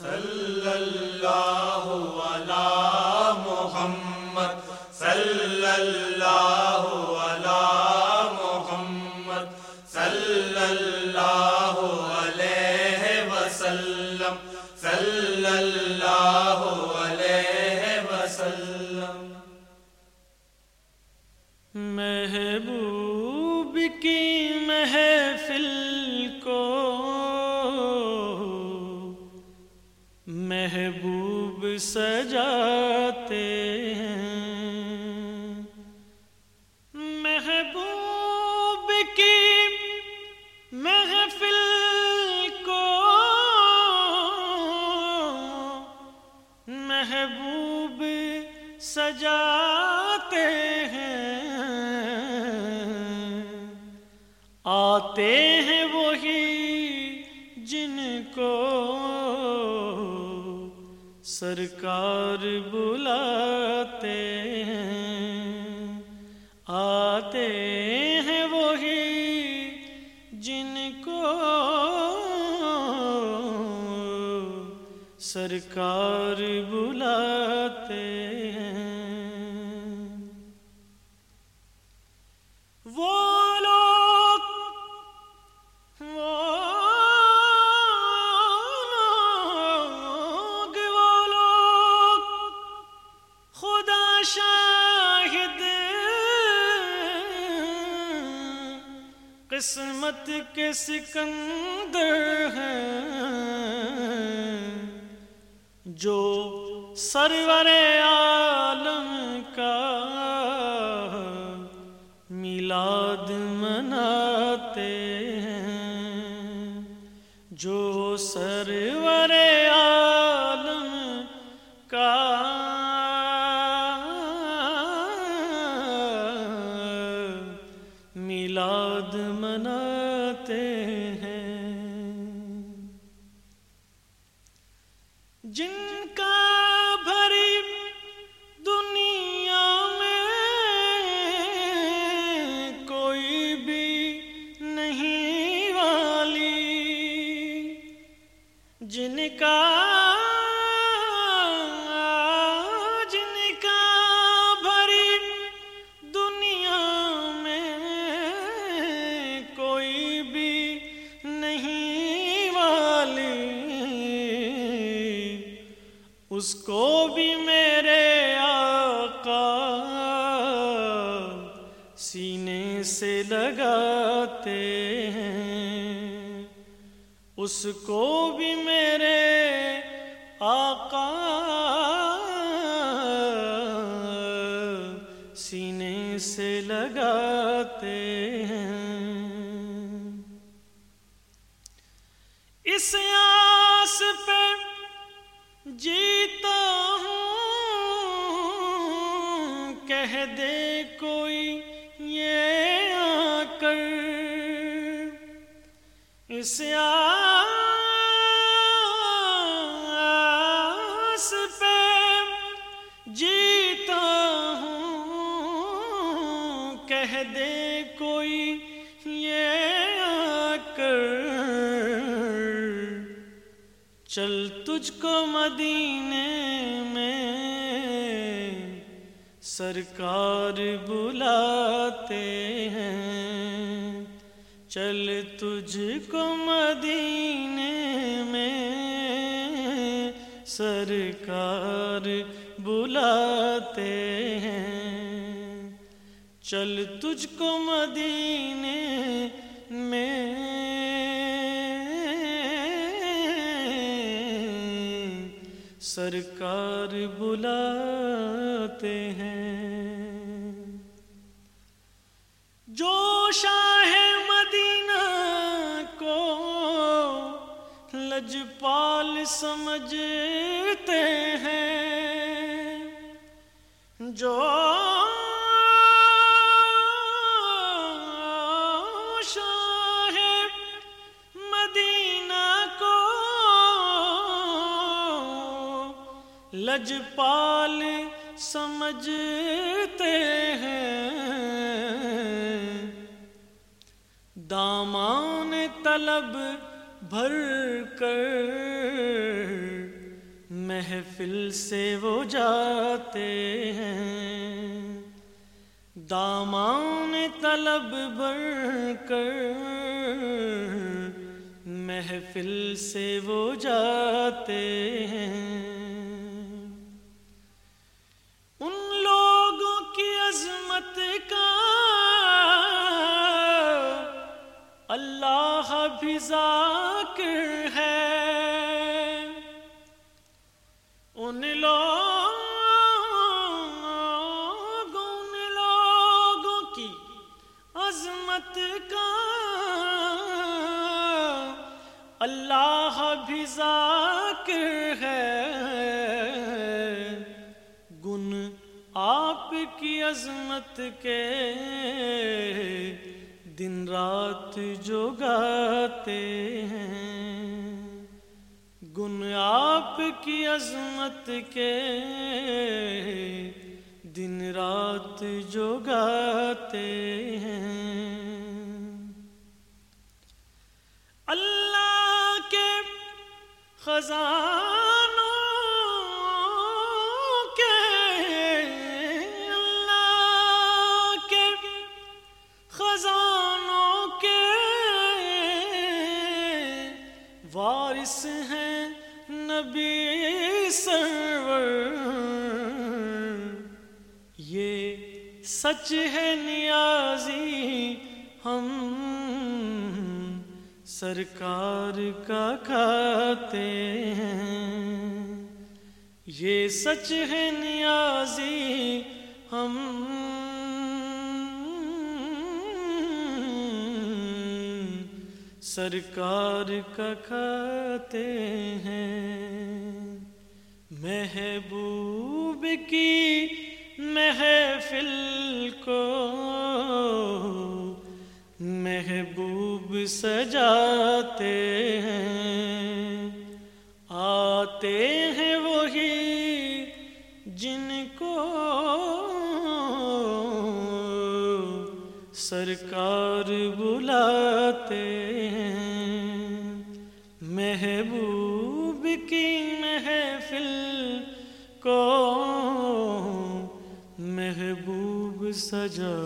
صلی اللہ علی محمد صلی اللہ علی محمد صلی اللہ علیہ وسلم صلی اللہ محبوب سجاتے ہیں۔ محبوب کی محفل کو محبوب سجاتے سرکار بلاتے ہیں آتے ہیں وہی جن کو سرکار بلاتے ہیں۔ قسمت کے سکندر ہیں جو سرور عالم کا میلاد مناتے ہیں جو سرور مناتے ہیں۔ جن کا اس کو بھی میرے آقا سینے سے لگاتے ہیں۔ اس کو بھی میرے آقا سینے سے لگاتے ہیں۔ اس آس پہ جیتا ہوں، کہہ دے کوئی یہ آ کر اس آس پہ جیتا ہوں، کہہ دے کوئی یہ آ کر چل تجھ کو مدینے میں سرکار بلاتے ہیں۔ چل تجھ کو مدینے میں سرکار بلاتے ہیں۔ چل تجھ کو مدینے میں سرکار بلاتے ہیں۔ جو شاہ مدینہ کو لجپال سمجھتے ہیں جو لجپال سمجھتے ہیں دامان طلب بھر کر محفل سے وہ جاتے ہیں دامان طلب بر کر محفل سے وہ جاتے ہیں بھی ذاکر ہے۔ ان لوگوں ان لوگوں کی عظمت کا اللہ بھی ذاکر ہے۔ گن آپ کی عظمت کے دن رات جو گاتے ہیں۔ گن آپ کی عظمت کے دن رات جو گاتے ہیں۔ اللہ کے خزانوں سرور۔ یہ سچ ہے نیازی۔ ہم سرکار کا کھاتے ہیں۔ یہ سچ ہے نیازی۔ ہم سرکار کا کھاتے ہیں۔ محبوب کی محفل کو محبوب سجاتے ہیں۔ آتے ہیں وہی جن کو سرکار بلاتے ہیں۔ محبوب کی فل کو محبوب سجا